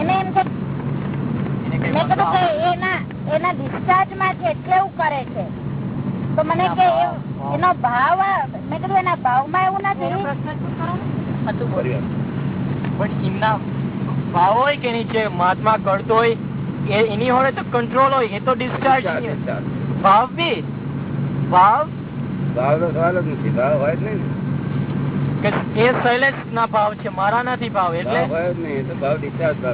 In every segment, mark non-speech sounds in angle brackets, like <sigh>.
એને એમ કે મેં કીધું કે એના એના ડિસ્ચાર્જમાં છે એટલે એવું કરે છે. તો મને કે એનો ભાવ મેં કીધું એના ભાવમાં એવું નથી. પણ એમના ભાવ હોય કે નીચે મહાત્મા કરતો હોય એ- એની હોય તો કંટ્રોલ હોય એ તો ડિસ્ચાર્જ ભાવ બી? ભાવ? ભાવ નો સવાલ જ નથી ભાવ હોય જ નહીં. કે એ શૈલેષ ના ભાવ છે મારા નથી ભાવ એટલે ભાવ ડિસ્ચાર્જ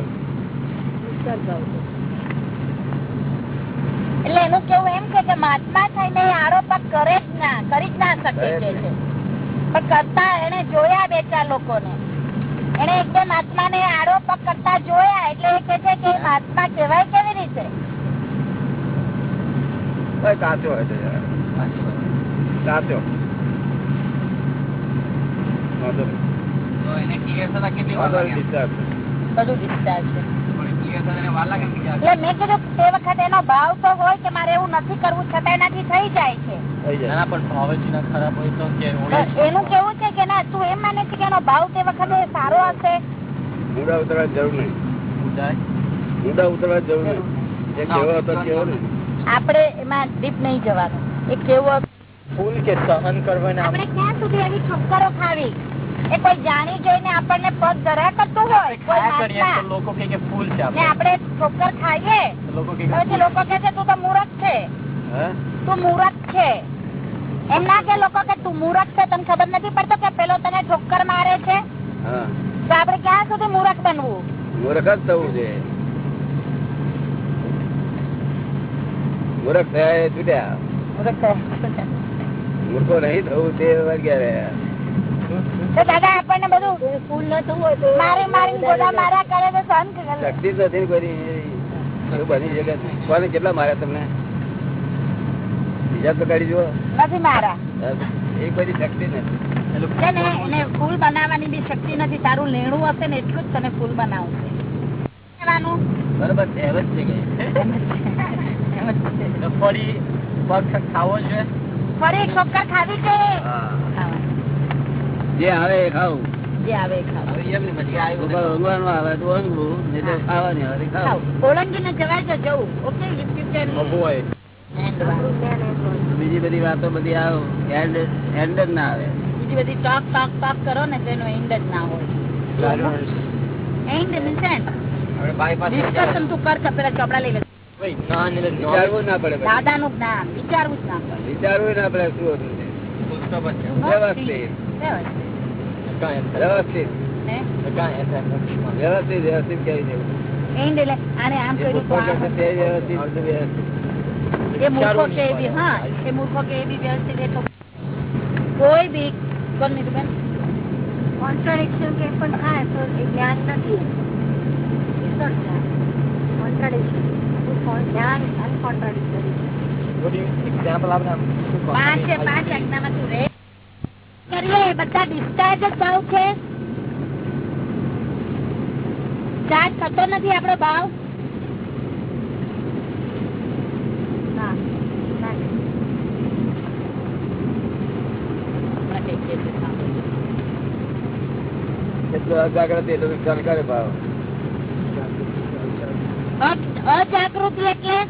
એટલે એનું કેવું એમ કે કે મહાત્મા થઈને આરોપ કરે જ ના કરી જ ના શકે છે. પણ કરતા એને જોયા બે ચાર લોકોને. એને એકદમ આત્મા ને આરોપ કરતા જોયા એટલે એ કે છે કે મહાત્મા કહેવાય કેવી રીતે? કાચો હોય કાચો વાંધો નહીં. વાંધો નહીં, discharge. બધું ડિસ્ચાર્જ છે એટલે મેં કીધું તે વખતે એનો ભાવ તો હોય કે મારે એવું નથી કરવું છતાં એનાથી થઈ જાય છે. થઈ જાય. પણ ભાવ જ ના ખરાબ હોય તો કે તો એનું કેવું છે કે ના તું એમ માને છે કે એનો ભાવ તે વખતે સારો હશે? ઊંડા ઉતરવાની જરૂર નહીં. ઊંડા ઉતરવાની જરૂર નહીં. કેવો હતો કેવો નહીં. આપણે એમાં ડીપ નહીં જવાનું. એ કેવો ફૂલ કે સહન કરવાના આપણે ક્યાં સુધી એવી ઠોકરો ખાવી? એ કોઈ જાણી જોઈને આપણને પગ ધરા કરતું હોય લોકો કે ફૂલ છે આપણે. આપણે ઠોકર ખાઈએ? લોકો કે લોકો કે છે તું તો મૂરખ છે. તું મૂરખ છે. એમ ના કે લોકો કે તું મૂરખ છે. તને ખબર નથી પડતો કે પેલો તને ઠોકર મારે છે? તો આપણે ક્યાં સુધી મૂરખ બનવું? મૂરખ જ થવું છે. મૂરખ થયા છૂટ્યા મૂર્ખો નહીં થવું તે વર્ગ્યા રહ્યા દાદા આપણને બધું ફૂલ ન થવું હોય તો મારી મારી ગોદા મારા કરે તો સહન કરે. શક્તિ નથી કોઈ બની શકે કોને કેટલા માર્યા તમને? બીજા તો કાઢી જુઓ. નથી મારા એ બધી શક્તિ નથી. એને ફૂલ બનાવવાની બી શક્તિ નથી. તારું લેણું હશે ને એટલું જ તને ફૂલ બનાવશે બરોબર છે એમ જ છે કે. તો ફરી પગ ખાવો છે ખાવી. જે આવે એ ખાવું. બીજી બધી વાતો બધી આવ. એન્ડ એન્ડ જ ના આવે. બીજી બધી ટોક ટોક ટોક કરો ને તેનો એનો એન્ડ જ ના હોય. એન્ડ મીન્સ એન્ડ ડિસ્કશન તું કર પેલા ચોપડા લઈ લે. વિચારવું ના પડે જ્ઞાન વિચારવું જ ના પડે. વિચારવું પડે શું હતું વ્યવસ્થિત. વ્યવસ્થિત. વ્યવસ્થિત વ્યવસ્થિત કહી દેવું કોઈ બી કોન્ટ્રાડિક્શન કે પણ થાય તો એ જ્ઞાન નથી. કોન્ટ્રાડિક્શન જ્ઞાન અનકોન્ટ્રાડિક્ટરી એક્ઝામ્પલ આપણે આમ શું કહો? પાંચે પાંચ આજ્ઞામાં તું રહે કરીએ એ બધા ડિસ્ચાર્જ જ ભાવ છે ચાર્જ થતો નથી આપણો ભાવ ના, ના. હમણાં કંઈક કહે છે, સાંભળો. એટલું નુકસાન કરે ભાવ અજાગૃતિ એટલે?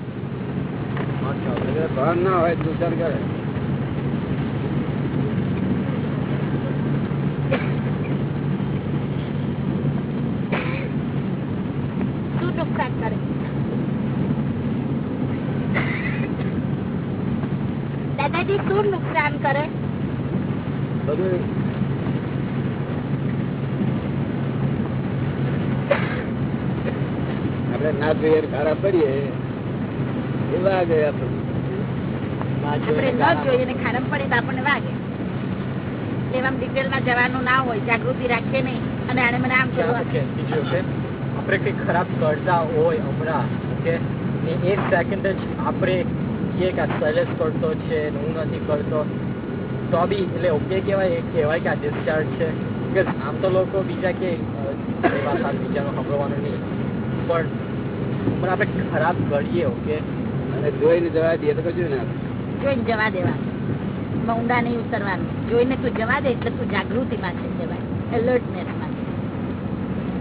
ભાન ના હોય નુકસાન કરે? દાદાજી શું નુકસાન કરે? બધું આપણે ના જોઈએ ખરાબ કરીએ એ વાગે આપડે ના જોઈએ ને ખારમ પડે તો આપણને વાગે. એવા ડિટેલમાં જવાનું ના હોય જાગૃતિ રાખીએ નહીં. અને આને મને આમ કરવું okay, બીજું okay. આપણે કઈ ખરાબ કરતા હોય હમણાં ઓકે? એક સેકન્ડ જ આપણે કહીએ કે આ શૈલેષ કરતો છે હું નથી કરતો. તો બી એટલે ઓકે કહેવાય કેવાય કહેવાય કે આ ડિસ્ચાર્જ છે. આમ તો લોકો બીજા કે બીજાનો સાંભળવાનું નહીં. પણ પણ આપણે ખરાબ કરીએ ઓકે? અને જોઈને જવા દઈએ તો કશું ના જોઈને જવા દેવા ઊંડા નહીં ઉતરવાનું. જોઈને તું જવા દે એટલે તું જાગૃતિમાં છે જવાય. એલર્ટનેસમાં છે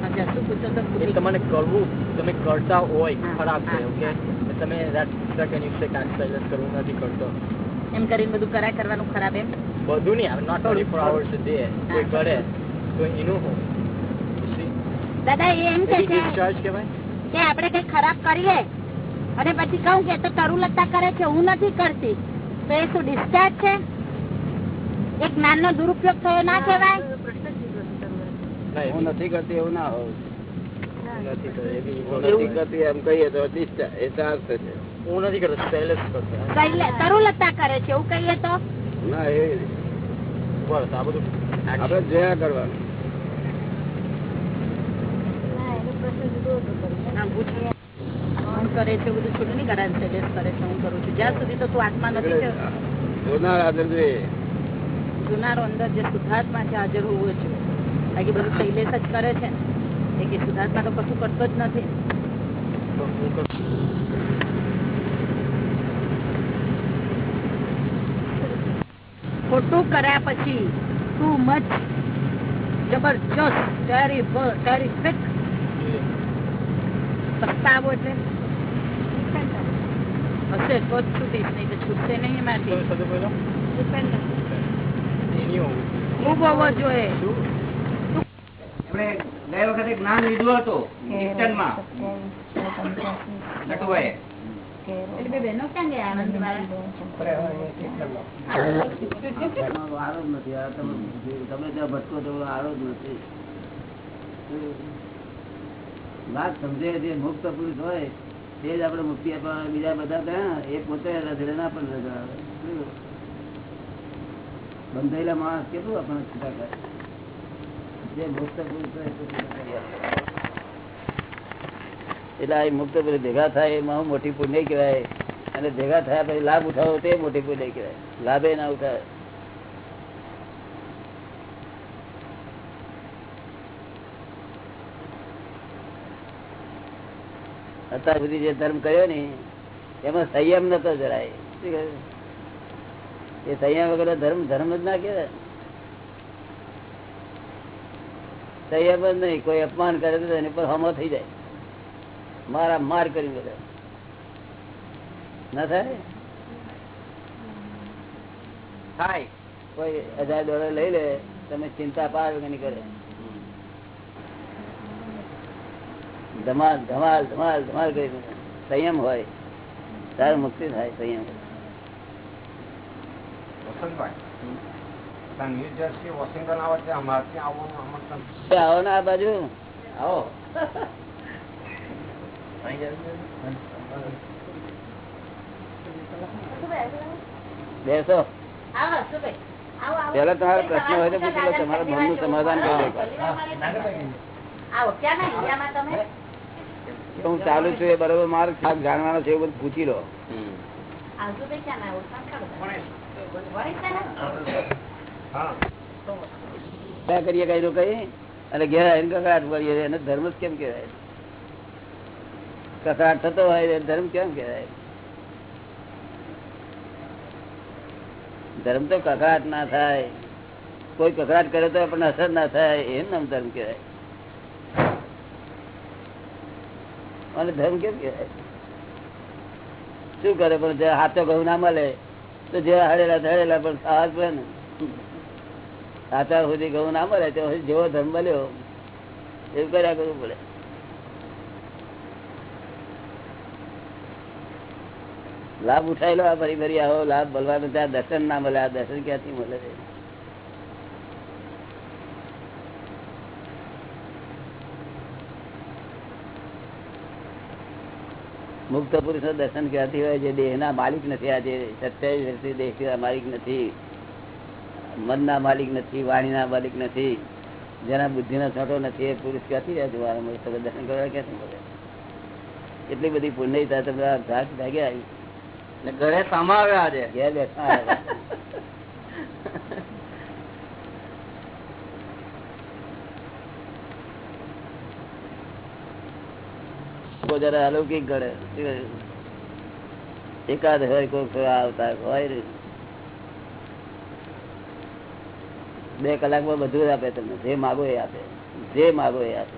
સમજાતું પૂછો તો એ તમને કરવું તમે કરતા હોય ખરાબ છે ઓકે? તમે કરવું નથી કરતો. એમ કરીને બધું કરાય કરવાનું ખરાબ એમ? બધું નહીં આવે not only four hours day કોઈ કરે તો એનું દાદા એમ કે છે? discharge કહેવાય? કે આપણે કઈ ખરાબ કરીએ? અને પછી કહું કે એ તો તરુલતા કરે છે હું નથી કરતી. તો એ શું ડિસ્ચાર્જ છે? એક જ્ઞાન નો દુરુપયોગ થયો ના કહેવાય? હું નથી કરતી એવું ના હોવું નથી કરતો. એ બી હું એવું? નથી કરતી એમ કહીએ તો discharge, એ ચાર્જ થશે. હું નથી કરતો silence કરતો. કઈ- તરુલતા કરે છે એવું કહીએ તો? ના એ નહીં. બસ આ બધું આપણે જોયા કરવાનું. કરે છે બધું છોડું નહીં કરાવે છે કરે છે હું કરું છું. જ્યાં સુધી તો તું આત્મા નથી છે. જોનાર હાજર જોઈએ જુનારો અંદર જે શુદ્ધાત્મા છે હાજર હોવો જોઈએ. બાકી બધું શૈલેષ જ કરે છે. એ કે શુદ્ધાત્મા તો કશું કરતો જ નથી. તો હું કરું. ખોટું કર્યા પછી ટુ મચ જબરજસ્ત ટેરિફિક પસ્તાવો એટલે હશે તો જ છૂટીશ નહીં તો છૂટશે નહીં એમાંથી. ખૂબ હોવો જોઈએ? વખતે જ્ઞાન લીધું હતું તમે ત્યાં ભટકો તો આરો જ નથી. વાત સમજે જે મુક્ત પુરુષ હોય, તે જ આપણે મુક્તિ આપવા બીજા બધા ત્યાં એ પોતે રજડે ના પણ રજડાવે શું? બંધાયેલા માણસ કેટલું આપણને છૂટા કરે જે મુક્ત પુરુષ હોય. એટલે આ મુક્ત પુરુષ ભેગા થાય એમાં મોટી પુણ્ય કહેવાય, અને ભેગા થયા પછી લાભ ઉઠાવો તે મોટી પુણ્ય કહેવાય લાભે ના ઉઠાવે અત્યાર સુધી જે ધર્મ કર્યો ને, એમાં સંયમ નતો જરાય. એ સંયમ વગર ધર્મ ધર્મ જ ના કહેવાય. સંયમ જ નહીં, કોઈ અપમાન કરે તો એની પર હમો થઈ જાય. મારા માર કરી બધા. ના થાય? થાય. કોઈ હજાર ડોલર લઈ લે, તમે ચિંતા પાર વગરની કરે. ધમાલ ધમાલ ધમાલ ધમાલ કરી સંયમ હોય. તાર મુક્તિ થાય સંયમ. આવે ને આ બાજુ. આવો. બેસો. આવો, હસુભાઈ. આવો, આવો. પેલા તમારો પ્રશ્ન હોય તો પૂછી લો તમારા મનનું સમાધાન કરી દો. આવો ક્યાં ના તમે? હું ચાલુ છું એ બરોબર માર્ગ ખાસ જાણવાનું છે એવું બધું પૂછી લો. કરીએ કઈ નો કઈ. અને ઘેર કકડાટ કરીએ એને ધર્મ જ કેમ કેવાય કકડાટ થતો હોય ધર્મ કેમ કેવાય ધર્મ તો કકડાટ ના થાય. કોઈ કકડાટ કરે તો આપણને અસર ના થાય. એમ નામ ધર્મ કહેવાય. અને ધર્મ કેમ કહેવાય? શું કરે પણ જે હાથો ઘઉં ના મળે, તો જે હળેલા ધળેલા પણ ખાવા પડે ને. હાથા સુધી ઘઉં ના મળે તો જેવો ધર્મ મળ્યો, એવું કર્યા કરવું પડે. લાભ ઉઠાઈ લો આ ફરી ફરી આવો, લાભ મળવાનો ત્યાં દર્શન ના મળે, આ દર્શન ક્યાંથી મળે? છે મુક્ત પુરુષ દર્શન ક્યાંથી હોય જે દેહ ના માલિક નથી આજે સત્યાવીસ વર્ષથી દેહ માલિક નથી મન ના માલિક નથી વાણી ના માલિક નથી જેના બુદ્ધિ ના છોટો નથી એ પુરુષ ક્યાંથી રહ્યા જોવા મુક્ત દર્શન કરવા ક્યાંથી બોલે એટલી બધી પુણ્ય થાય તમે ઘાટ ભાગે આવી. ઘરે સમાવ્યા આજે. ઘેર આવ્યા. <laughs> લોકો જયારે અલૌકિક ગણે. એકાદ હોય કોઈ આવતા હોય બે કલાકમાં બધું જ આપે તમને. જે માગો એ આપે. જે માગો એ આપે.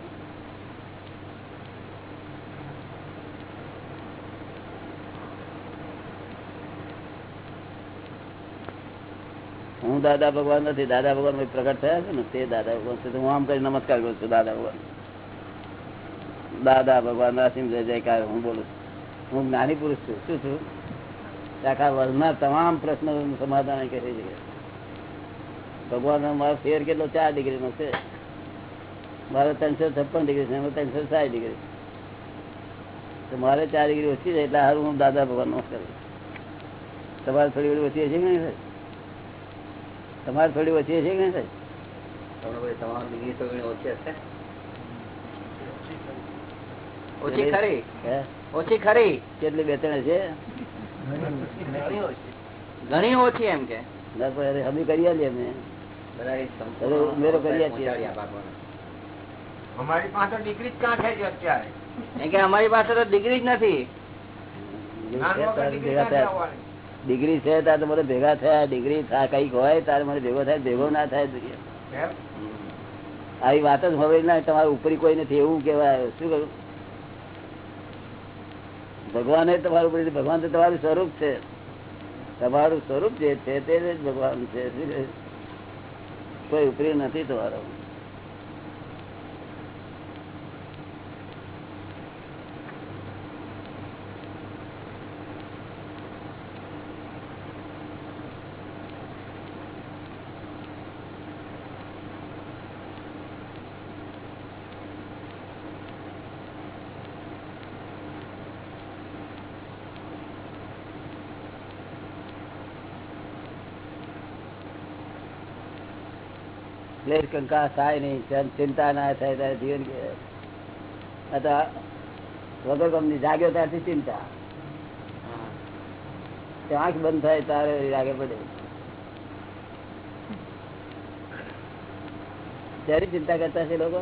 હું દાદા ભગવાન નથી. દાદા ભગવાન પ્રગટ થયા છે ને? તે દાદા ભગવાન છે. હું આમ કરી નમસ્કાર કરું છું દાદા ભગવાન દાદા ભગવાન નરસિંહ જય જયકાર, હું બોલું હું જ્ઞાની પુરુષ છું. શું છું? આખા વર્ગના તમામ પ્રશ્નો સમાધાન કરી છે ભગવાન મારો ફેર કેટલો? ચાર ડિગ્રી નો છે. મારે ત્રણસો છપ્પન ડિગ્રી છે, એમાં ત્રણસો સાઠ ડિગ્રી તો મારે ચાર ડિગ્રી ઓછી છે, એટલે હારું હું દાદા ભગવાન નમસ્કાર કરું. તમારે થોડી ઘણી ઓછી હશે કે નહીં તમારે થોડી ઓછી હશે કે નહીં સાહેબ? તમારી ડિગ્રી તો ઓછી હશે. ઓછી ખરી? ઓછી ખરી? કેટલી બે ત્રણ છે? ઘણી ઓછી એમ કે. કરી અમે. ઉમેરો ભગવાન. અમારી પાસે ડિગ્રી જ ક્યાં છે અત્યારે? કે અમારી પાસે તો ડિગ્રી જ નથી. ડિગ્રી ભેગા થયા. ડિગ્રી છે તારે તો મને ભેગા થયા. ડિગ્રી કંઈક હોય તારે મને ભેગો થાય ભેગો ના થાય. આવી વાત જ હવે ના તમારા ઉપરી કોઈ નથી એવું કેવાય શું કરું ભગવાન એ તમારું ઉપરી ભગવાન તો તમારું સ્વરૂપ છે. તમારું સ્વરૂપ જે છે તે જ ભગવાન છે. કોઈ ઉપરી નથી તમારો. ક્લેશ કંકા થાય નહીં ચિંતા ના થાય ત્યારે જીવન વગર ગમની જાગ્યો ત્યારથી ચિંતા. આંખ બંધ થાય તારે આગળ પડે. ત્યારે ચિંતા કરતા છે લોકો?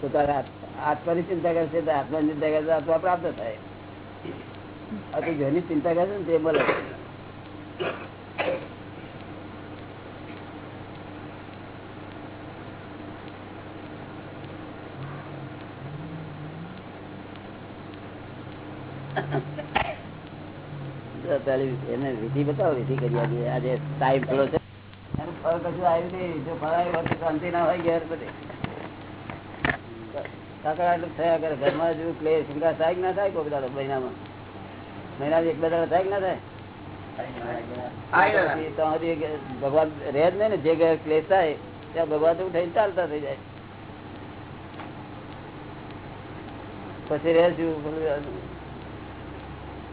પોતાના આત્માની ચિંતા કરશે તો આત્માની ચિંતા કરશે આત્મા પ્રાપ્ત થાય. આ તો જેની ચિંતા કરશે ને તે મળે તો પેલી એને વિધિ બતાવો વિધિ કરી આપીએ આજે ટાઈમ થોડો છે. ફળ કશું આવ્યું નહીં જો ફળ આવ્યું તો શાંતિ ના હોય ઘેર બધી. કાકડાટું થયા કરે. ઘરમાં જો ક્લેશ શંકા થાય કે ના થાય કોઈ દાડો મહિનામાં? મહિનામાં એક બે દાડો થાય કે ના થાય? તો હજી ભગવાન રહે જ નહીં ને. જે ઘરે ક્લેશ થાય ત્યાં ભગવાન તો ઉઠાઈને ચાલતા થઈ જાય. પછી રહે છું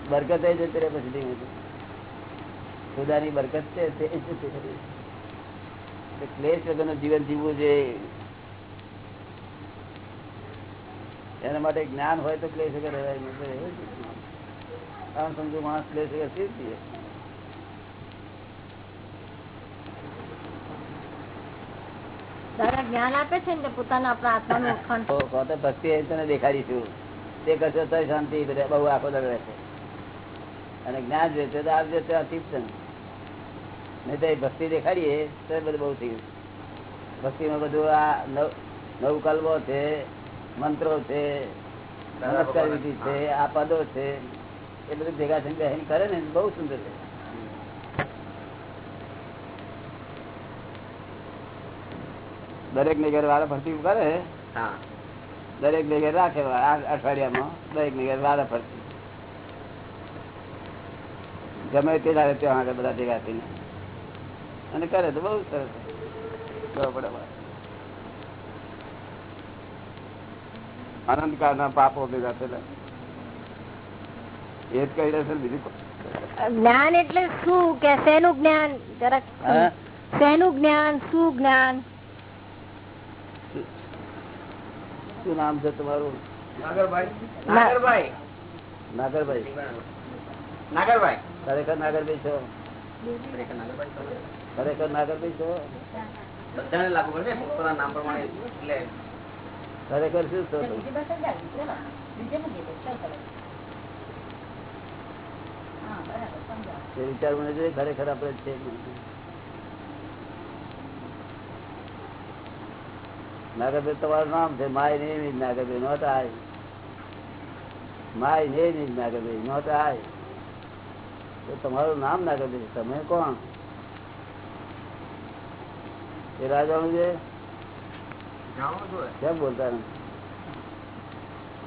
બરકત એ જતી રહે પછી ધીમે ખુદાની બરકત છે તે જતી રહે. ક્લેશ વગરનું જીવન જીવવું છે એના માટે જ્ઞાન હોય તો ક્લેશ વગર. આમ સમજો માણસ ક્લેશ વગર શી જીવે? જ્ઞાન આપે છે ને પોતાના આપણા આત્માનું ભક્તિ તને દેખાડીશું. તે કશો શાંતિ બહુ આખો દળ રહેશે. અને જ્ઞાન જોઈશે તો આવજો તો અતિપ્તન નહીં તો ભક્તિ દેખાડીએ તો બધું બહુ થઈ ગયું. ભક્તિમાં બધું આ નવ નવકલ્પો છે મંત્રો છે નમસ્કાર વિધિ છે આ પદો છે એ બધું ભેગા થઈને બહેન કરે ને બહુ સુંદર છે. દરેક ને ઘર વાળા ફરતી કરે? હા. દરેક ને ઘેર રાખે આ અઠવાડિયામાં દરેક ને ઘેર વાળા ફરતી ગમે તે દાડે ત્યાં આગળ બધા ભેગા થઈને. અને કરે તો બહુ સરસ. બસ. અનંતકાળના પાપો ભેગા થયેલા. એ જ કહી રહેશે ને બીજું જ્ઞાન એટલે શું? કે શેનું જ્ઞાન? જરાક શેનું જ્ઞાન? શું જ્ઞાન? શું નામ છે તમારું? નાગરભાઈ. નાગરભાઈ. નાગરભાઈ. નાગરભાઈ. ખરેખર નાગરભાઈ છો? ખરેખર નાગરભાઈ તો છો? બધાને લાગુ પડે પોતાના નામ પ્રમાણે એટલે. ખરેખર શું છો વિચારવું જોઈએ ખરેખર આપણે છે. નાગરભાઈ તમારું નામ છે my name is Nagarbhai not I my name is Nagarbhai not I તો તમારું નામ ના કરી તમે કોણ? એ રાજાનું છે કેમ બોલતા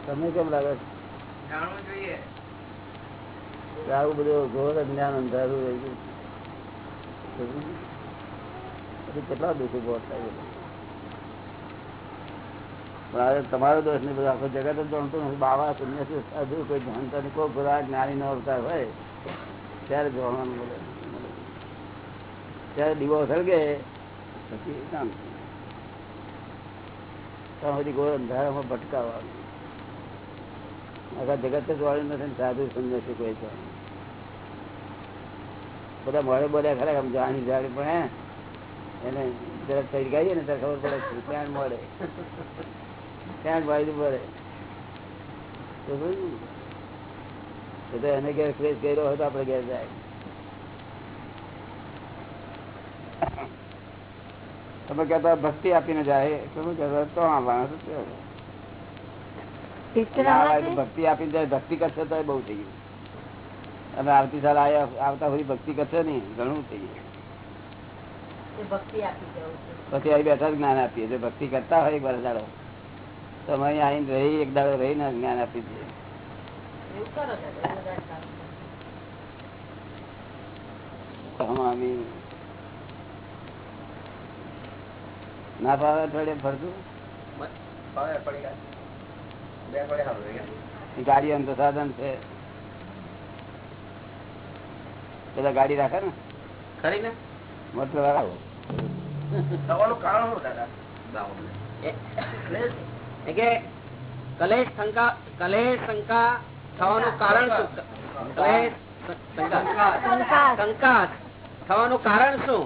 તમને કેમ લાગે? આવું બધું ઘોર અજ્ઞાન અંધારું રહી ગયું. પછી કેટલા દુઃખી પહોંચતા થાય તમારો દોષ નહીં બધું આખો જગત જ જાણતું નથી. બાવા પુણ્ય સાધુ કોઈ જાણતા નહીં કોઈ ગુરા જ્ઞાની નો અવતાર હોય. ત્યારે જોવાનું મળે ત્યારે દીવો સળગે, પછી કામ ત્યાં સુધી ગોળ અંધારામાં ભટકાવાનું આખા જગત જ વાળ્યું નથી ને સાધુ સમજે છે કોઈ તો. બધા મોડે બોલ્યા ખરા આમ જાણી જાણી પણ હે. એને જરાક થઈ ગઈ ને ત્યારે ખબર પડે છે ત્યાં મળે ત્યાં વાયદું પડે. તો શું? એ તો એને ઘેર ફ્રેશ કર્યો હોય તો આપણે ઘેર જાય. તમે કહેતા ભક્તિ આપીને જાય તમે કહેતા તો આવવાના ભક્તિ આપીને જાય ભક્તિ કરશે તો બહુ થઈ ગયું. અને આવતી સાલ આવતા સુધી ભક્તિ કરશે નહીં ઘણું થઈ ગયું. પછી અહીં બેઠા જ્ઞાન આપીએ. જો ભક્તિ કરતા હોય એક વાર દાડો તો અમે અહીં રહી એક દાડો રહીને જ્ઞાન આપી દઈએ. ના ભાવે અઠવાડિયે ફરતું? ગાડી એમ તો સાધન છે. પેલા ગાડી રાખે ને? ખરી ને? મોટર રાખો થવાનું કારણ શું દાદા? કલેશ શંકા કલેશ શંકા થવાનું કારણ શું? કંકાસ. થવાનું કારણ શું?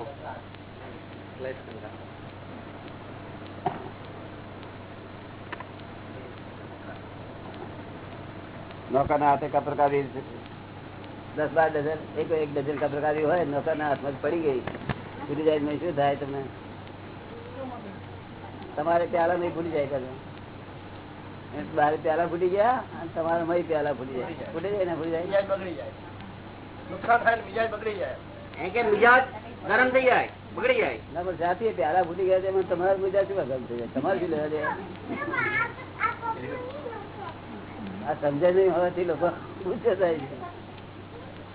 હાથે કપરકારી દસ બાર ડઝન એક એક ડઝન કપરકારી હોય નૌકાના હાથમાં પડી ગઈ. ભૂલી જાય નહીં શું થાય તમે? તમારે પ્યાલા નહીં ભૂલી જાય કરે બાર પ્યાલા ફૂટી ગયા અને તમારા મય પ્યાલા ફૂટી જાય ફૂટી જાય ને ફૂટી જાય બગડી જાય નુકસાન થાય ને મિજાજ બગડી જાય એ કે મિજાજ ગરમ થઈ જાય બગડી જાય ના પણ જાતિ પ્યાલા ફૂટી ગયા તેમાં તમારા બીજા શું ગમ થઈ જાય તમારે શું લેવા દે આ સમજે નહીં હોવાથી લોકો ગુસ્સે થાય છે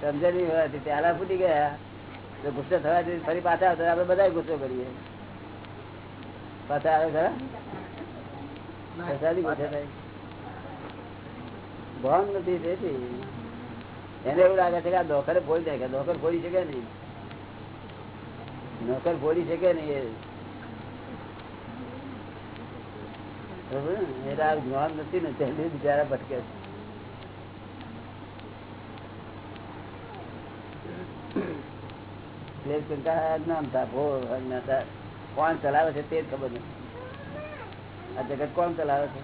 સમજે નહીં હોવાથી પ્યાલા ફૂટી ગયા તો ગુસ્સે થવાથી ફરી પાછા આવતા આપણે બધા ગુસ્સો કરીએ પાછા આવે ખરા ગુસ્સે ભાન નથી તેથી એને એવું લાગે છે કે આ નોકર ફોડી જાય કે નોકર ફોડી શકે નહીં. નોકર ફોડી શકે નહીં એ? જ્ઞાન નથી ને તેને બિચારા ભટકે છે. શંકા. કોણ ચલાવે છે તે જ ખબર નથી. આ જગત કોણ ચલાવે છે?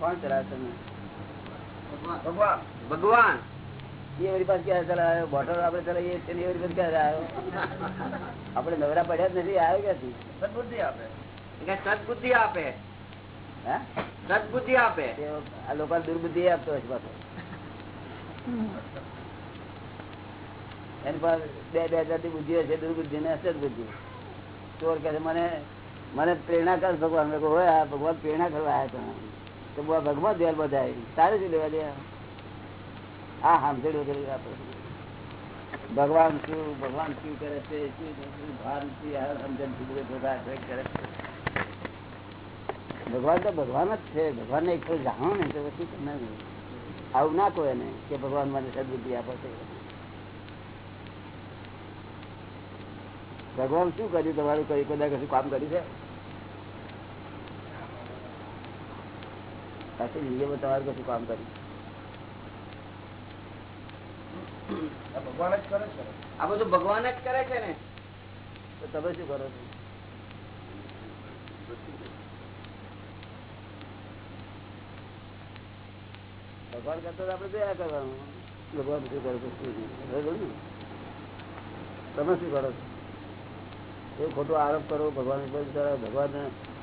કોણ ચલાવે છે ભગવાન. એ વળી પાસે ક્યારે ચલાવ્યો બોટલ આપડે ચલાવીએ છીએ એ વળી પાસે ક્યારે આવ્યો આપડે નવરા પડ્યા જ નથી આવ્યો ક્યાંથી? સદબુદ્ધિ આપે. સદબુદ્ધિ આપે. હા? સદબુદ્ધિ આપે. આ લોકો દુર્બુદ્ધિ આપતો હોય પાછો. એની પાસે બે બે જાતિ બુદ્ધિ હશે દુર્બુદ્ધિ ને સદબુદ્ધિ ચોર કહે મને મને પ્રેરણા કર ભગવાન. મેં "હોય, આ ભગવાન પ્રેરણા કરવા આવ્યા તમે. તો બુઆ ભગવાન ધ્યાન બધા તારે શું લેવા દે હા સાંભળ્યું વગેરે આપણે ભગવાન શું ભગવાન શું કરે છે શું સમજણ કરે છે. ભગવાન તો ભગવાન જ છે. ભગવાન ને એક જાણો ને તો પછી તમે આવું ના કહો એને કે ભગવાન મને સદબુદ્ધિ આપે છે. ભગવાન શું કર્યું? તમારું કઈ કદાચ કશું કામ કર્યું છે? જિંદગીમાં તમારું કશું કામ કર્યું? ભગવાન જ કરે છે. આ બધું ભગવાન જ કરે છે ને? તો તમે શું કરો છો? ભગવાન કરતા આપડે જોયા કરવાનું. ભગવાન શું કરો છો? તમે શું કરો છો? એ ખોટો આરોપ કરો ભગવાન ભગવાન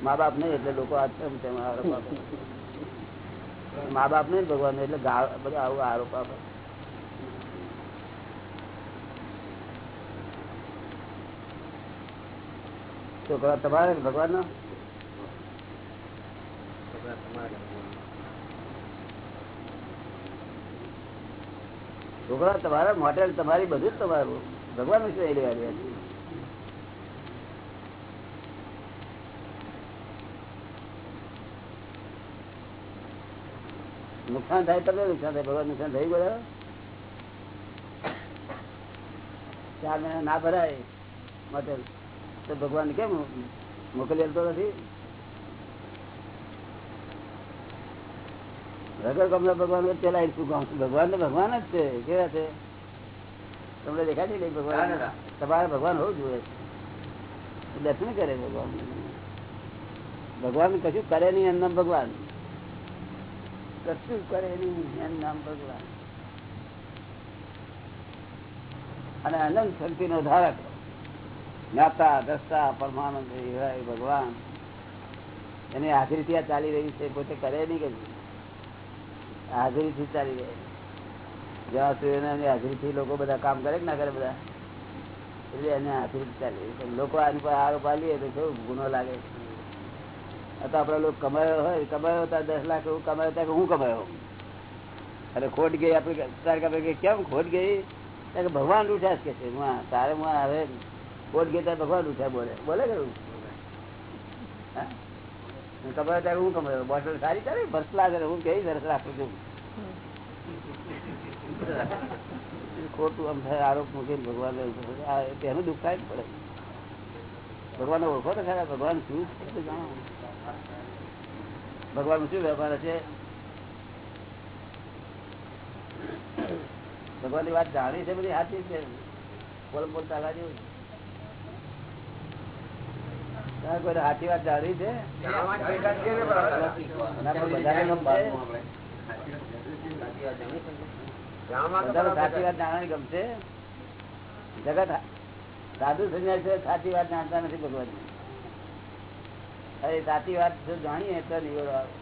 મા બાપ નહીં એટલે લોકો આરોપ આપે. મા બાપ નહીં ભગવાન એટલે બધા આવું આરોપ આપે. છોકરા તમારે ભગવાન ના છોકરા તમારા મોટેલ તમારી બધું જ તમારું. ભગવાન વિશે લેવા રહ્યા છે. નુકસાન થાય તમને નુકસાન થાય? ભગવાન નુકસાન થઈ બધા ચાર મહિના ના ભરાય માટે તો ભગવાન કેમ મોકલી આપતો નથી? રગર કમલા ભગવાન ચલાવી શું કામ ભગવાન તો ભગવાન જ છે. કેવા છે? તમને દેખાય છે ભગવાન તમારે ભગવાન હોવું જોઈએ. દર્શન કરે ભગવાન. ભગવાન કશું કરે નહીં એમના ભગવાન. કશું કરે નહીં નામ ભગવાન. અને અનંત શક્તિ નો ધારક, જ્ઞાતા, દ્રષ્ટા, પરમાનંદ ભગવાન. એની હાજરી ત્યાં ચાલી રહી છે, પોતે કરે નહીં કે હાજરીથી ચાલી રહી જ્યાં સૂર્યના હાજરીથી લોકો બધા કામ કરે ના કરે બધા? એટલે એને હાજરી ચાલી રહી લોકો આની પર આરોપ આલીએ તો કેવું ગુનો લાગે આ તો આપડે લોકો કમાયો હોય, કમાયો હતા દસ લાખ એવું કમાયો ત્યાં હું કમાયો? અને ખોટ ગઈ આપડે તારે કે કેમ ખોટ ગઈ? કે ભગવાન રૂઠ્યા કે છે. તારે હું હવે ખોટ ગઈ ત્યારે ભગવાન રૂઠ્યા બોલે. બોલે કે કમાયો ત્યારે હું કમાયો? બોટલ સારી ચાલે ભરસ લાગે હું કેવી સરસ રાખું છું? ખોટું આમ થાય, આરોપ મૂકીને ભગવાન તેનું દુઃખ થાય પડે. ભગવાન ઓળખો તો ખરા, ભગવાન શું જાણો. ભગવાન શું વ્યવહાર છે? ભગવાનની વાત જાણી છે બધી સાચી છે. બોલ બોલ ચાલા જેવું સાચી વાત જાણી છે? ને. ના, સાચી વાત જાણવાની ગમશે. જગત સાધુ સંન્યાસી સાચી વાત જાણતા નથી ભગવાન. અરે સાચી વાત જો જાણીએ તો નિવડો આવે.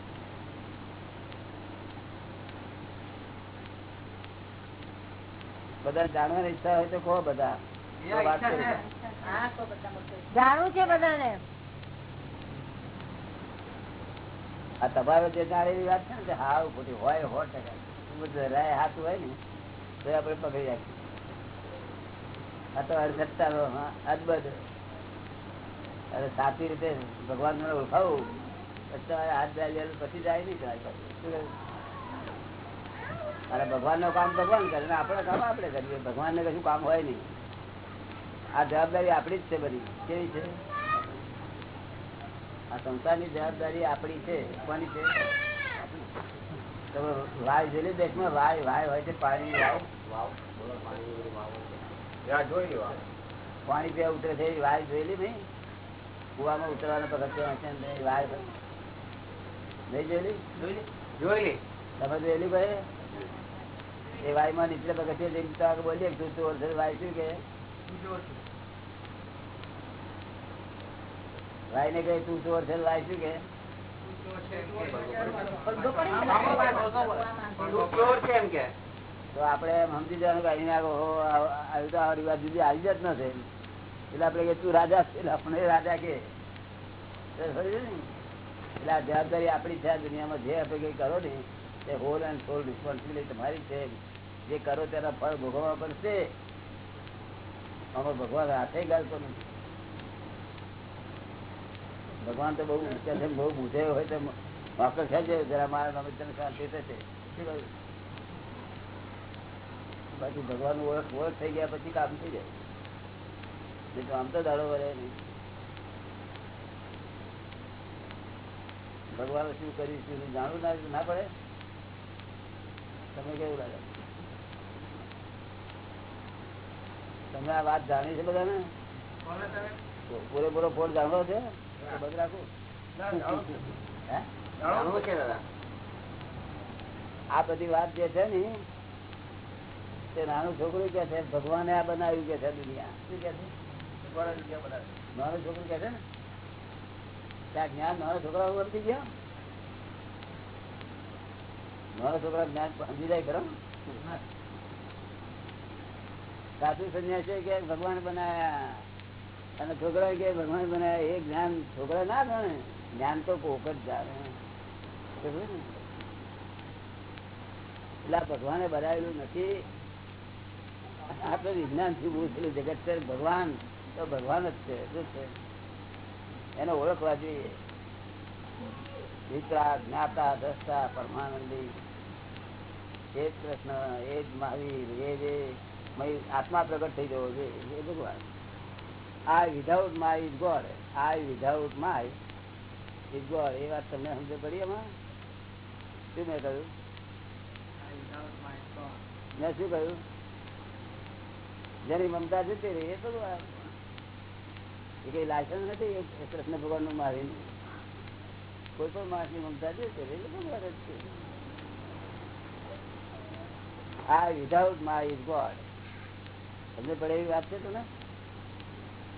બધા જાણવાની ઈચ્છા હોય તો કહો બધા. તો જાણવું છે. બધાને. આ તમારે જે જાણેલી વાત છે ને તે હાવ ખોટી હોય ટકા રાય હાથ હોય ને તો આપણે પકડી રાખીએ. આ તો અડધટ્ટા અદબદ અરે સાચી રીતે ભગવાન મને ઓળખાવું. તમારે હાથ જાય પછી જાય નહીં તમારી? અને ભગવાનનું કામ ભગવાન કરે ને આપણે કામ આપણે કરીએ. ભગવાન ને કશું કામ હોય નહીં. આ જવાબદારી આપણી જ છે બધી. કેવી છે? આ સંસારની જવાબદારી આપણી છે. કોની છે? તમે વાય જોયેલી દેશમાં વાય વાય હોય છે પાણી વાવ. ત્યાં જોઈ લેવા પાણી પીવા ઉતરે છે વાય જોયેલી નહીં કુવામાં ઉતરવાનો પગથિયો હશે નહીં જોયેલી? જોઈ તમે જોયેલી ભાઈ? એ વાયમાં નીચે પગથિયે જઈને તો બોલીએ તું ચોર છે વાય શું કે વાય ને કહે તું ચોર છે વાય શું કે. તું આપડે સમજી જવાનું કે અહીં આવી તો આ રિવાજ જુદી આવી જ નથી એટલે આપડે કે તું રાજા છે આપણે રાજા કે? એટલે આ જવાબદારી આપણી છે આ દુનિયામાં. જે આપણે કઈ કરો ને તે હોલ એન્ડ સોલ રિસ્પોન્સિબિલિટી તમારી છે. જે કરો તેના ફળ ભોગવવા પડશે. આમાં ભગવાન હાથે ગાલતો નથી. ભગવાન તો બહુ ઊંચા છે, બહુ બુધે હોય તો વાપર છે જરા મારા નમિત્ર શાંતિ થશે. બાકી ભગવાન ઓળખ ઓળખ થઈ ગયા પછી કામ થઈ જાય. આમ તો દાડો વરે ભગવાન શું કર્યું શું જાણવું ના ના પડે. તમે કેવું લાગે? તમે આ વાત જાણી છે બધાને? પૂરેપૂરો ફોડ છે? બંધ જાણવું છે. આ બધી વાત જે છે ને તે નાનું છોકરું કે છે ભગવાને આ બનાવ્યું કે છે દુનિયા. શું કે છે? નાનું છોકરો કે છે ને ત્યાં જ્ઞાન નાના છોકરા વર્તી ગયા? નાના છોકરા જ્ઞાન સમજી જાય ખરો સાચું સંન્યાસી કે ભગવાન બનાયા અને છોકરા કે ભગવાન બનાયા એ જ્ઞાન છોકરા ના જાણે જ્ઞાન તો કોક જ જાણે. એટલે આ ભગવાને બનાવેલું નથી. આપણે વિજ્ઞાનથી પૂછેલું જગત છે. ભગવાન તો ભગવાન જ છે શું છે? એને ઓળખવા જોઈએ. વિતરા જ્ઞાતા દ્રષ્ટા પરમાનંદી. એ કૃષ્ણ એ જ મહાવીર એ જે આત્મા પ્રગટ થઈ જવો જોઈએ. એ ભગવાન. આ વિધાઉટ માય ઇઝ ગોડ આ વિધાઉટ માય ઇઝ ગોડ એ વાત તમને સમજ પડી એમાં? શું મેં કહ્યું? મેં શું કહ્યું? જેની મમતા જતી રહી એ ભગવાન. લાયસન્સ નથી? કૃષ્ણ ભગવાનનું મારી કોઈ પણ માણસની મમતા આ વિધાઉટ માય ઇઝ ગોડ તમને પડે એવી વાત છે તો ને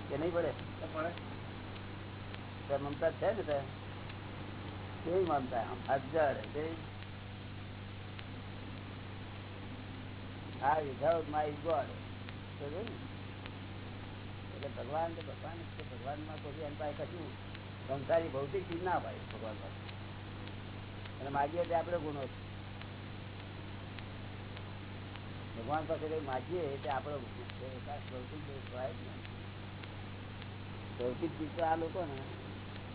કે નહીં પડે? પડે મમતા છે ને તે કેવી મમતા? હજાર આ વિધાઉટ માય ઇઝ ગોડ એટલે ભગવાન ભગવાન છે કોઈ એમ પાસે કશું સંસારી ભૌતિક ચીજ ના પાય ભગવાન પાસે. અને માગીએ તે આપણે ગુનો ભગવાન પાસે કઈ માગીએ તે આપણો ભૌતિક ભૌતિક ચીજ તો આ લોકો ને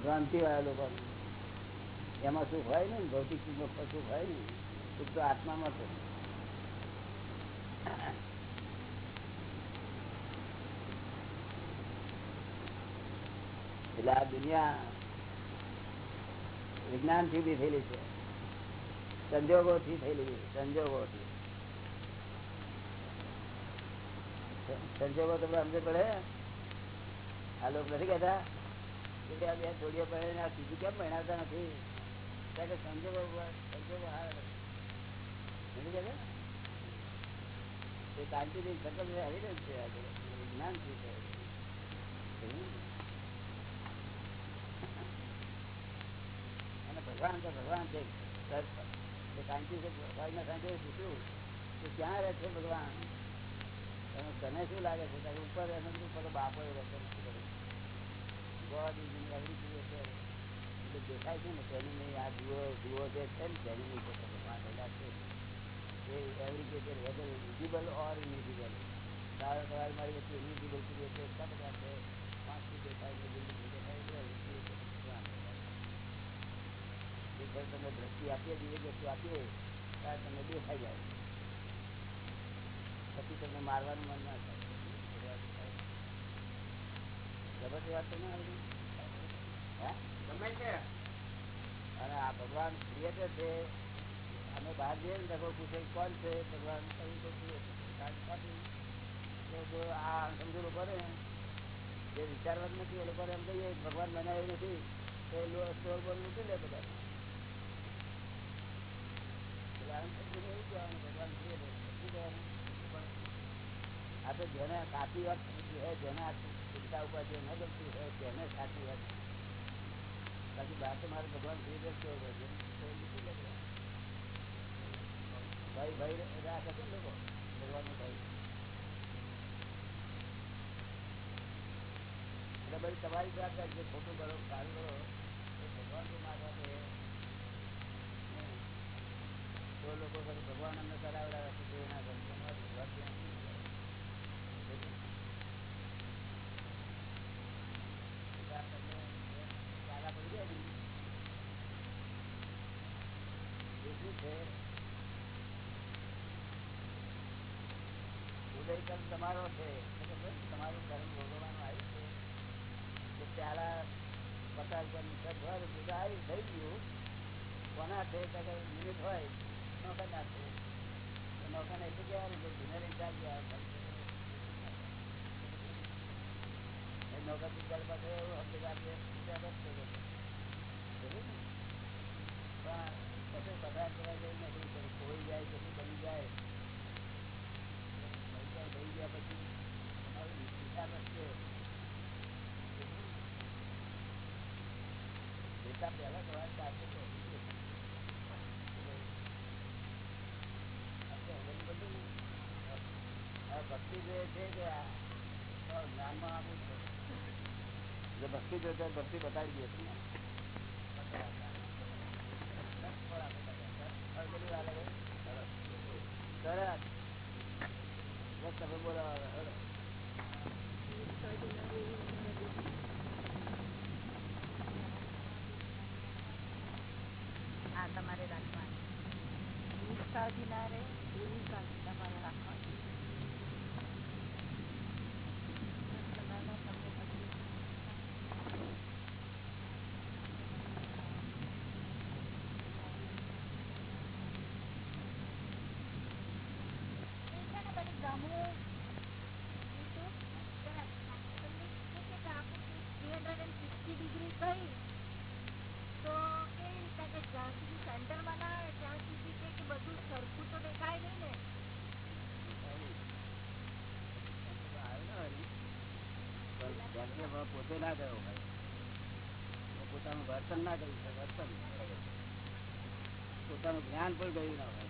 ભ્રાંતિ વાળા લોકો એમાં સુખ હોય ને ભૌતિક ચીજમાં સુખ હોય ને સુખ તો આત્મામાં છે એટલે આ દુનિયા વિજ્ઞાનથી બી થયેલી છે. સંજોગો થી થયેલી સંજોગો સંજોગો તમને સમજ પડે. આ લોકો નથી કહેતા કે નથી? કારણ કે સંજોગો સંજોગો હારા નથી આવી રહ્યું છે. વિજ્ઞાનથી છે અને ભગવાન તો ભગવાન છે. ક્યાં રહે છે ભગવાન? તમે, તને શું લાગે છે? ઉપર એનો ઉપર બાપો એ દેખાય છે ને, તેની નહીં, આ જુઓ જુઓ જે છે ને, તેની નહીં છે ભગવાન રહેલા છે. એ everything whether visible or invisible તારે તમારી મારી વચ્ચે ઇનવિઝિબલ એટલા બધા છે. પાંચથી દેખાય છે બિલ્ડિંગ દેખાય છે એવી રીતે ભગવાન રહેલા છે. એ જ્યારે તમે દ્રષ્ટિ આપીએ દિવ્ય દ્રષ્ટિ આપીએ ત્યારે તમને દેખાઈ જાય પછી તમને મારવાનું મન ના થાય. જબરદસ્ત વાત તમે આવી ગમે છે. અને આ ભગવાન ક્રિએટર છે અમે બહાર જઈએ ને તો પૂછે કોણ છે ભગવાન કયું તો જો જો આ સમજો લોકો ને જે વિચારવા જ નથી એ લોકોને એમ કહીએ ભગવાન બનાવ્યું નથી તો એ સ્ટોર બોલ મૂકી લે બધા એટલે આમ સમજીને એવું કહેવાનું ભગવાન creator છે. શું કહેવાનું? આ તો જેને સાચી વાત સમજી હોય, જેને આ ચિંતા ઉપર જે ન ગમતી હોય, તેને સાચી વાત બાકી બહાર તો મારે ભગવાન ક્રિએટર કેવો છે તો એ મૂકી લે બધા. ભાઈ ભાઈ રાહ કરશે ને લોકો ભગવાનનો ભાઈ એટલે બધી તમારી જવાબદારી જે ખોટું કરો, સારું કરો, એ ભગવાન તો માગવા છે હમ. ભગવાન અમને કરાવડાવે છે તે ના કરે તમારું ભગવાન ત્યાં શું કરે? એટલે આ તમને ચાલા પડી જાય એ શું છે ઉદય કર્મ તમારો છે તમારું કર્મ ભોગવવાનું આવ્યું છે ચાલા પચાસ રૂપિયા ઘર બધા આવી થઈ ગયું કોના છે મિનિટ હોય નોકર ના છે તો નોકર ને એટલું કહેવાનું કે ધીમે ચાલ નોકરથી પાસે પછી કરવા જઈ નથી જાય કેટલું બની જાય થઈ ગયા પછી તમારું હિસાબ હશે જેટલા પહેલા તમારે સાથે તો હોવું જોઈએ. આપણે હવે બધું હવે ભક્તિ જે છે આ જ્ઞાનમાં આપવું છે જો ભક્તિ જોતા ભક્તિ બતાવી દે છે સરસ તમે બોલાવો હવે. હા તમારે રાખવાની નિષ્કાળજી ના રહે એવી કાળજી તમારે રાખવાની તમને પછી ડિગ્રી થઈ તો કેવી રીતે કે જ્યાં સુધી સેન્ટર બનાવે ત્યાં સુધી કે કે બધું સરખું તો દેખાય નહીં ને પણ ધ્યાનમાં પોતે ના ગયો ભાઈ. તો પોતાનું વર્તન ના કર્યું છે વર્તન પોતાનું જ્ઞાન પણ ગયું ના હોય.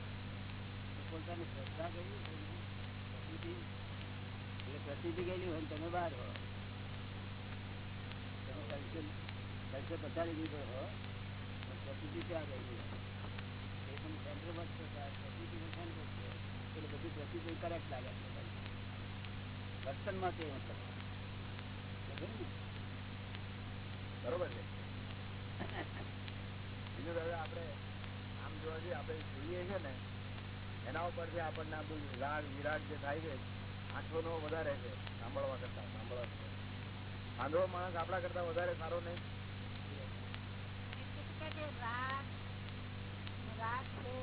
તો પોતાની શ્રદ્ધા ગઈ પ્રતિથી. એટલે પ્રતિથી ગયેલી હોય ને તમે બહાર હો. તમે કલ્ચર કલ્ચર પચાવી દીધો હો, તો પ્રતિથી ત્યાં ગયેલી હોય. એ પણ સેન્ટરમાં જ છે પ્રતિથી સેન્ટર છે. એટલે બધું પ્રતિથી કરેક્ટ લાગે છે વર્તનમાં તે મતલબ સમજ્યું ને? બરોબર છે. બીજું દાદા આપણે આમ જોવા જઈએ આપણે જોઈએ છે ને એના ઉપરથી આપણને આ બધું રાગ વિરાગ જે થાય છે આંખો નો વધારે છે સાંભળવા કરતા સાંભળવા આંધળો માણસ આપણા કરતા વધારે સારો નહીં. રાગ છે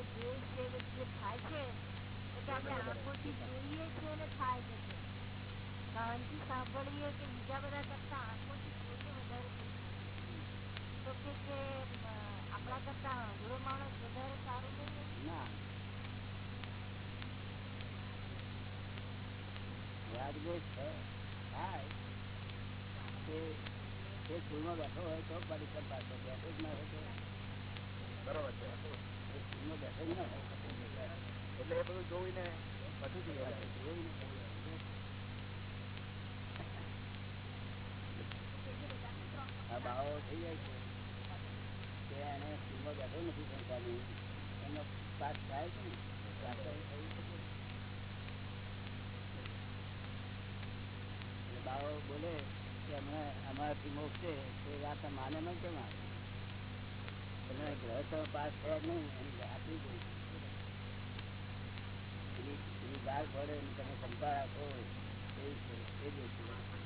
છે જે થાય છે એટલે આપણે આંખોથી જોઈએ છીએ અને થાય છે. કાનથી સાંભળીએ કે બીજા બધા કરતા આંખોથી વધારે તો કે કે આપણા કરતા આંધળો માણસ વધારે સારું નહીં? ના. રાગદ્વેષ થાય. તે તે સ્કૂલમાં બેઠો હોય તો પરિસર પાસે બેઠો જ ના હોય તો. બરોબર છે. એ સ્કૂલમાં બેઠો જ ના હોય. એટલે એ બધું જોઈને બધું જ ભાવો થઈ જાય છે કે એને સ્કૂલમાં બેઠો નથી સંસારની એનો પાસ થાય છે બોલે કે અમે અમારાથી મોક્ષ છે તે વાત માને નહીં કેમ તમે ગ્રહ તો પાસ થયા નહીં એની આપી ગઈ એની એની પડે તમે સંભાળ રાખો એ છે.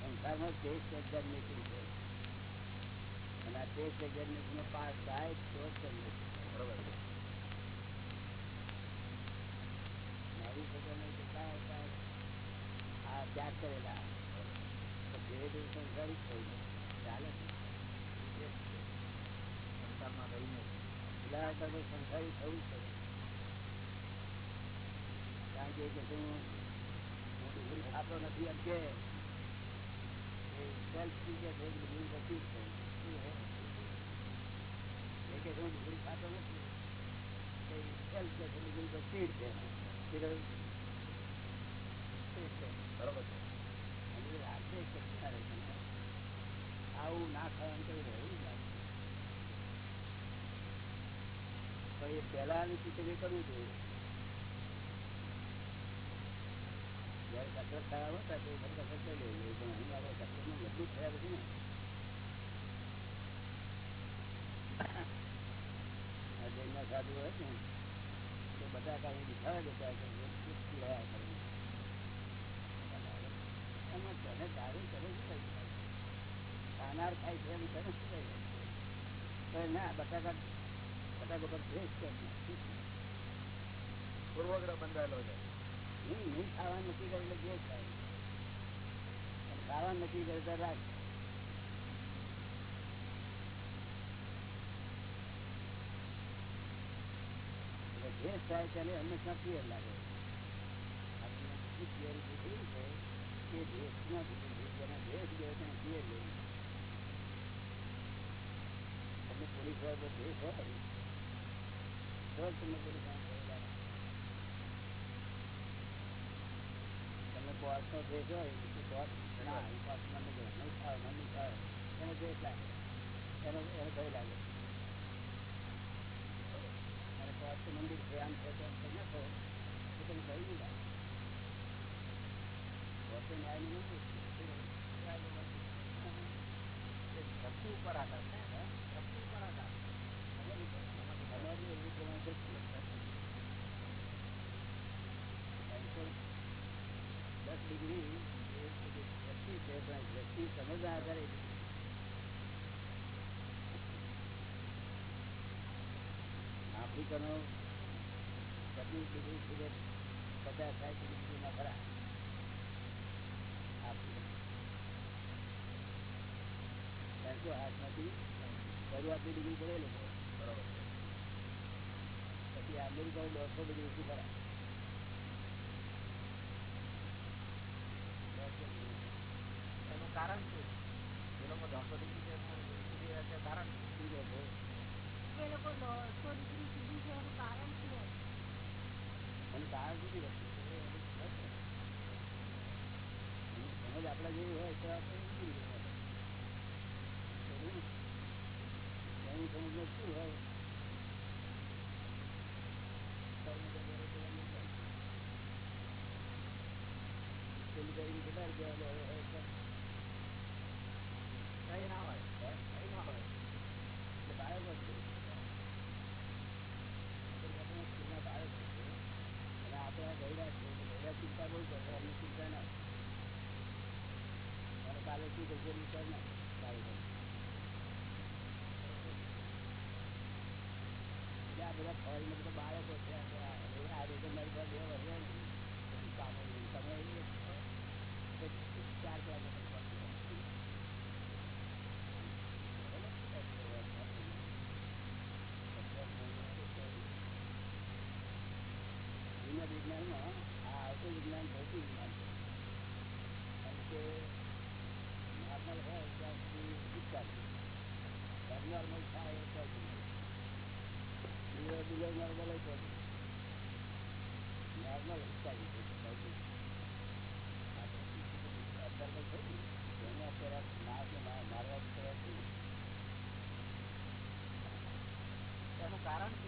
સંસારમાં ટેસ્ટ એક્ઝામિનેશન છે અને આ ટેસ્ટ એક્ઝામિનેશન પાસ થાય તો જ. બરોબર ધીરે ધીરે સંસારિક થઈ ચાલે સંસારમાં રહીને થવું જ કારણ કે હું ડિગ્રી ખાતો નથી એમ કે છે ડિગ્રી બચી જ ખાતો નથી સેલ્ફ છે ડિગ્રી બચી જ છે આવું ના ખાવાનું કઈ. પણ અહીં આપણે કસરતમાં મજબૂત થયા પછી ને આ જૈનના સાધુ હોય ને કરે કરે ખાય કરી ના બટાકા બટાકા પર કરી પૂર્વગ્રહ બંધાયેલો છે નહીં નહીં ખાવા નથી કરે એટલે દ્વેષ થાય અને ખાવા દ્વેષ થાય લાગે. આ એ દેશ નથી જેના દેશ ગયો છે તે લેવું તમને દેશ હોય તો જ તમને પોલીસવાળા કહેલા નો દેશ હોય તો કોર્ટ ના, એ કોર્ટ દેશ લાગે. એનો એનો ભય લાગે. છે. ઉપર આધાર છે ભક્તિ ઉપર આધાર અમારી એવી. દસ ડિગ્રી એ છે આધારે આફ્રિકનો પચીસ ડિગ્રી સુધી પચાસ ડિગ્રી પડેલી છે બરાબર. છે. પછી અમેરિકા દોઢસો ડિગ્રી સુધી ખરા. એનું કારણ શું? એ લોકો દોઢસો ડિગ્રી સુધી છે? કારણ? છે? એ લોકો દોઢસો ડિગ્રી સુધી છે, એનું કારણ શું? એનું કારણ છે? એનું સમજ આપણા જેવી હોય તો આપણે જઈએ. એની સમજ શું હોય કેટલા લે? એ તો કઈ ના હોય હે? કઈ ના હોય એટલે બાળકો જ છે. આપણે આપણે સ્કૂલના બાળકો છે. અને આપણે આ ગયડા છે એટલે ગયડા ચિંતા બહુ કરે અમને ચિંતા ના અને કાલે શું થશે એની વિચાર ના બાળકો એટલે આ બધા બાળકો છે આ રીતે મારી પાસે બે વર્ષે. તમે ચાર કલાક જૂના વિજ્ઞાનમાં આ આવતું વિજ્ઞાન ભૌતિક વિજ્ઞાન છે કારણ કે નોર્મલ હોય ત્યાં સુધી વિચાર એબનોર્મલ થાય તો બિલો બિલો નોર્મલ હોય તો નોર્મલ વિચારી છે અબ્નોર્મલ થયું એને અત્યારે માણસને મારવા એનું કારણ